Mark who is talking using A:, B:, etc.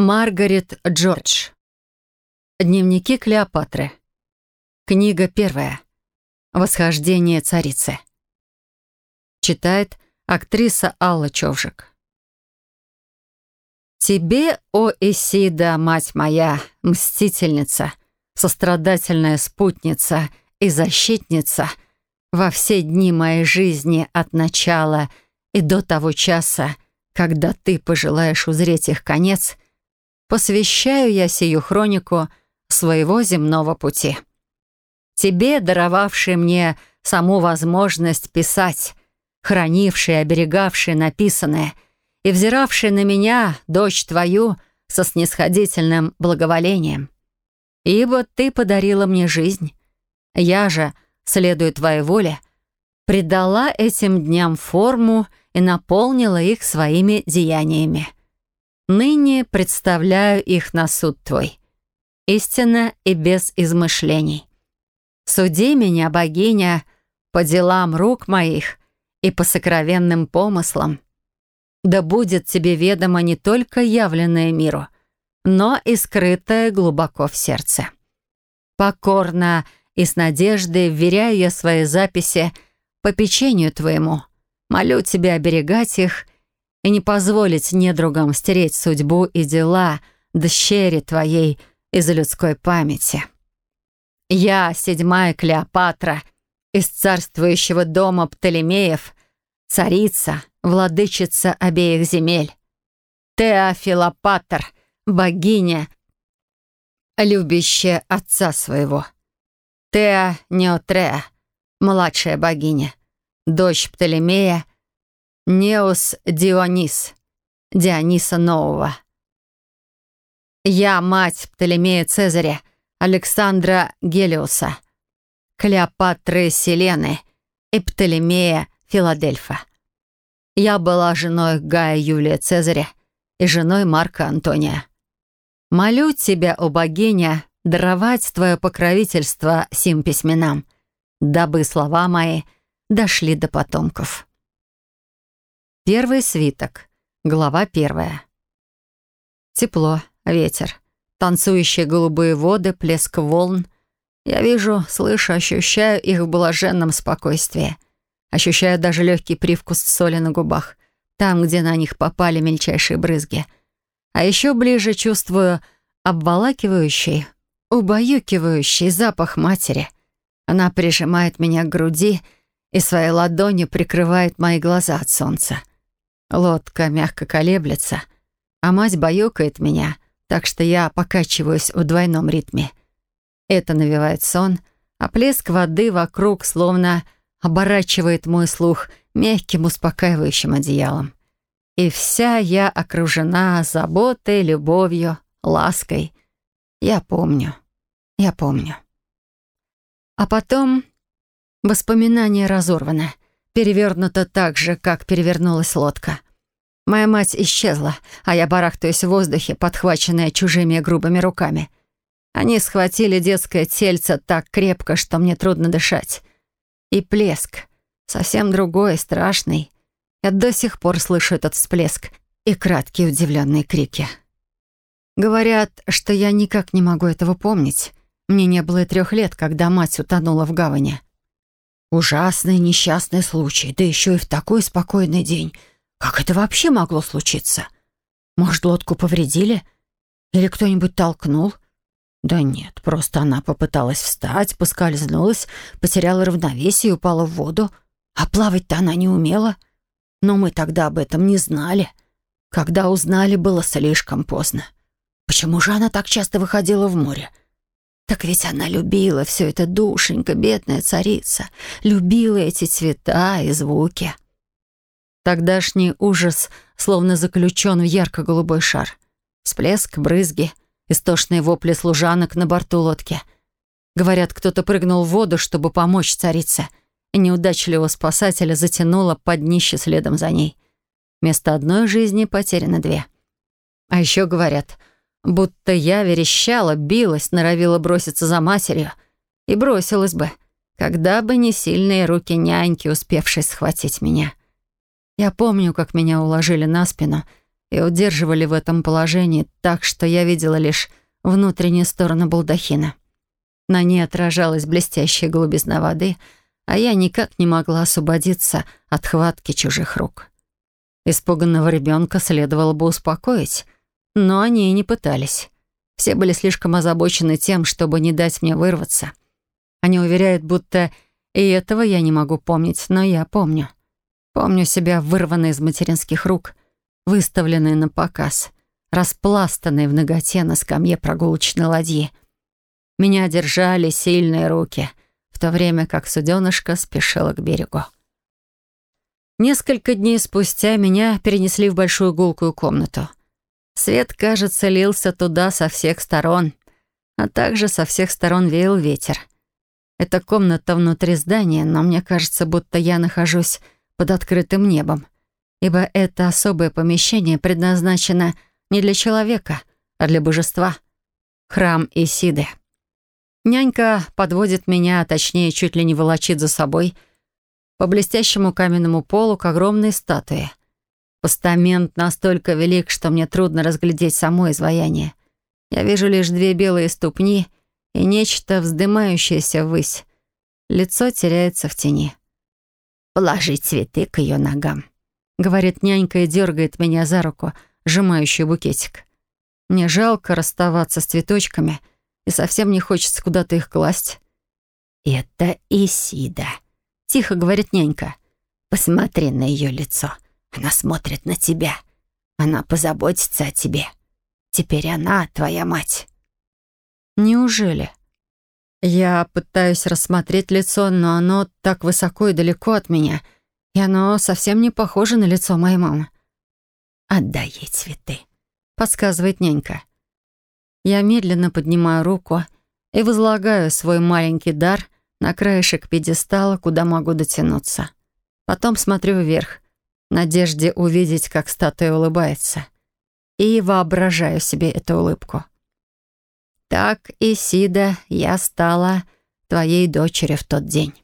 A: Маргарет Джордж. Дневники Клеопатры. Книга первая. Восхождение царицы. Читает актриса Алла Човжик. «Тебе, о Исида, мать моя, мстительница, сострадательная спутница и защитница, во все дни моей жизни от начала и до того часа, когда ты пожелаешь узреть их конец — посвящаю я сию хронику своего земного пути. Тебе, даровавший мне саму возможность писать, хранивший и оберегавший написанное, и взиравший на меня, дочь твою, со снисходительным благоволением. Ибо ты подарила мне жизнь. Я же, следуя твоей воле, придала этим дням форму и наполнила их своими деяниями. Ныне представляю их на суд твой. Истинно и без измышлений. Суди меня, богиня, по делам рук моих и по сокровенным помыслам. Да будет тебе ведомо не только явленное миру, но и скрытое глубоко в сердце. Покорно и с надеждой вверяю я свои записи по печенью твоему. Молю тебя оберегать их и не позволить недругам стереть судьбу и дела дщери твоей из людской памяти. Я, седьмая Клеопатра, из царствующего дома Птолемеев, царица, владычица обеих земель, Теофилопатр, богиня, любящая отца своего, Теа Неотреа, младшая богиня, дочь Птолемея Неус Дионис, Диониса Нового. Я мать Птолемея Цезаря, Александра Гелиуса, Клеопатры Селены и Птолемея Филадельфа. Я была женой Гая Юлия Цезаря и женой Марка Антония. Молю тебя, о богиня, даровать твое покровительство сим письменам, дабы слова мои дошли до потомков». Первый свиток. Глава первая. Тепло, ветер, танцующие голубые воды, плеск волн. Я вижу, слышу, ощущаю их в блаженном спокойствии. Ощущаю даже легкий привкус соли на губах, там, где на них попали мельчайшие брызги. А еще ближе чувствую обволакивающий, убаюкивающий запах матери. Она прижимает меня к груди и своей ладонью прикрывает мои глаза от солнца. Лодка мягко колеблется, а мать баюкает меня, так что я покачиваюсь в двойном ритме. Это навевает сон, а плеск воды вокруг словно оборачивает мой слух мягким успокаивающим одеялом. И вся я окружена заботой, любовью, лаской. Я помню, я помню. А потом воспоминание разорвано перевернуто так же, как перевернулась лодка. Моя мать исчезла, а я барахтаюсь в воздухе, подхваченная чужими грубыми руками. Они схватили детское тельце так крепко, что мне трудно дышать. И плеск. Совсем другой, страшный. Я до сих пор слышу этот всплеск и краткие удивленные крики. Говорят, что я никак не могу этого помнить. Мне не было и трех лет, когда мать утонула в гавани. Ужасный несчастный случай, да еще и в такой спокойный день. Как это вообще могло случиться? Может, лодку повредили? Или кто-нибудь толкнул? Да нет, просто она попыталась встать, поскользнулась, потеряла равновесие и упала в воду. А плавать-то она не умела. Но мы тогда об этом не знали. Когда узнали, было слишком поздно. Почему же она так часто выходила в море? Так ведь она любила все это, душенька, бедная царица. Любила эти цвета и звуки. Тогдашний ужас словно заключен в ярко-голубой шар. Всплеск, брызги, истошные вопли служанок на борту лодки. Говорят, кто-то прыгнул в воду, чтобы помочь царице. И неудачливого спасателя затянуло под днище следом за ней. Вместо одной жизни потеряно две. А еще говорят — Будто я верещала, билась, норовила броситься за матерью. И бросилась бы, когда бы не сильные руки няньки, успевшие схватить меня. Я помню, как меня уложили на спину и удерживали в этом положении так, что я видела лишь внутреннюю сторону балдахина. На ней отражалась блестящая голубизна воды, а я никак не могла освободиться от хватки чужих рук. Испуганного ребенка следовало бы успокоить — но они и не пытались. Все были слишком озабочены тем, чтобы не дать мне вырваться. Они уверяют, будто и этого я не могу помнить, но я помню. Помню себя вырванной из материнских рук, выставленной на показ, распластанной в ноготе на скамье прогулочной ладьи. Меня держали сильные руки, в то время как суденышко спешило к берегу. Несколько дней спустя меня перенесли в большую гулкую комнату — Свет, кажется, лился туда со всех сторон, а также со всех сторон веял ветер. Это комната внутри здания, но мне кажется, будто я нахожусь под открытым небом, ибо это особое помещение предназначено не для человека, а для божества. Храм Исиды. Нянька подводит меня, а точнее, чуть ли не волочит за собой, по блестящему каменному полу к огромной статуе — Постамент настолько велик, что мне трудно разглядеть само изваяние. Я вижу лишь две белые ступни и нечто, вздымающееся ввысь. Лицо теряется в тени. «Положи цветы к ее ногам», — говорит нянька и дергает меня за руку, сжимающую букетик. Мне жалко расставаться с цветочками, и совсем не хочется куда-то их класть. «Это Исида», — тихо говорит нянька. «Посмотри на ее лицо». Она смотрит на тебя. Она позаботится о тебе. Теперь она твоя мать». «Неужели?» Я пытаюсь рассмотреть лицо, но оно так высоко и далеко от меня, и оно совсем не похоже на лицо моей мамы. «Отдай ей цветы», — подсказывает нянька. Я медленно поднимаю руку и возлагаю свой маленький дар на краешек пьедестала, куда могу дотянуться. Потом смотрю вверх — надежде увидеть, как статуя улыбается. И воображаю себе эту улыбку. Так, Исида, я стала твоей дочерью в тот день.